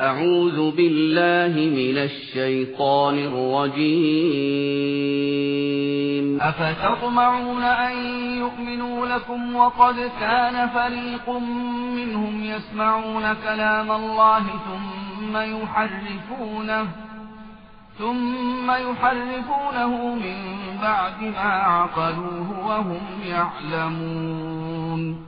أعوذ بالله من الشيطان الرجيم. أفتطمعون أن يؤمنوا لكم وقد كان فريق منهم يسمعون كلام الله ثم يحرفونه ثم يحرفونه من بعد ما عقلوه وهم يعلمون.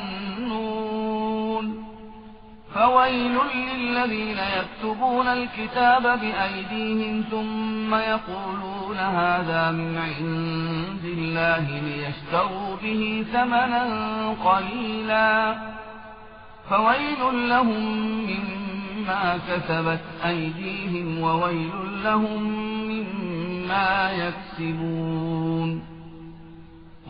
فويل للذين يكتبون الكتاب بأيديهم ثم يقولون هذا من عند الله ليشتروا به ثمنا قليلا. فويل لهم مما كسبت أيديهم وويل لهم مما يكسبون.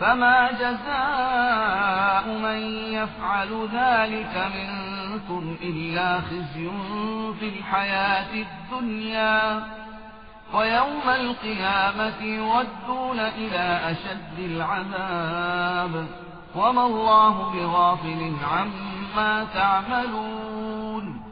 فما جزاء من يفعل ذلك منكم إلا خزي في الحياة الدنيا ويوم القيامة يردون إلى أشد العذاب وما الله بغافل عما تعملون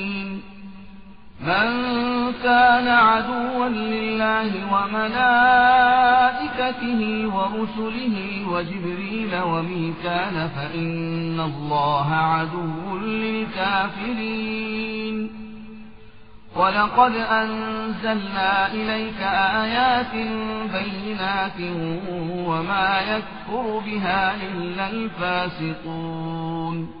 من كان عدوا لله وملائكته ورسله وجبريل وميكان فإن الله عدو للكافرين. ولقد أنزلنا إليك آيات بينات وما يكفر بها إلا الفاسقون.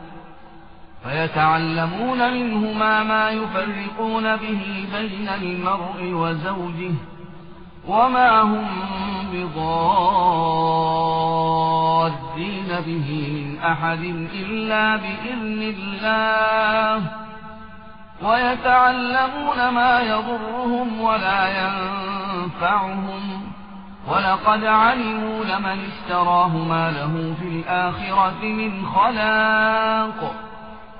فيتعلمون منهما ما يفرقون به بين المرء وزوجه وما هم بضادين به من أحد إلا بإذن الله. ويتعلمون ما يضرهم ولا ينفعهم. ولقد علموا لمن اشتراه ما له في الآخرة من خلاق.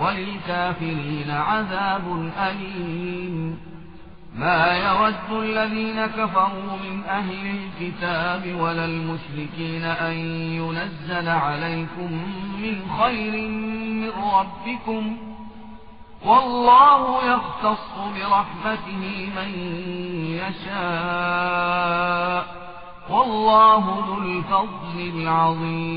وللكافرين عذاب أليم. ما يود الذين كفروا من أهل الكتاب ولا المشركين أن ينزل عليكم من خير من ربكم. والله يختص برحمته من يشاء. والله ذو الفضل العظيم.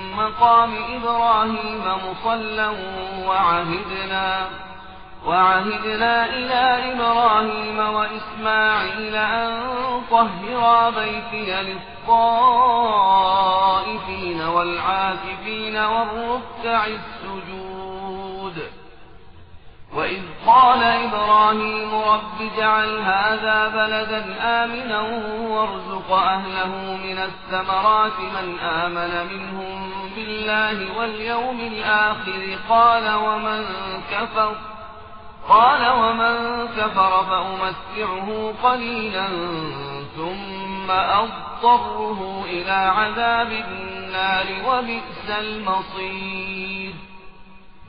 مقام إبراهيم مصلا وعهدنا وعهدنا إلى إبراهيم وإسماعيل أن طهرا بيتي للطائفين والعاكفين والركع السجود. وإذ قال إبراهيم رب اجعل هذا بلدا آمنا وارزق أهله من الثمرات من آمن منهم بالله واليوم الآخر قال ومن كفر قال ومن كفر فأمتعه قليلا ثم أضطره إلى عذاب النار وبئس المصير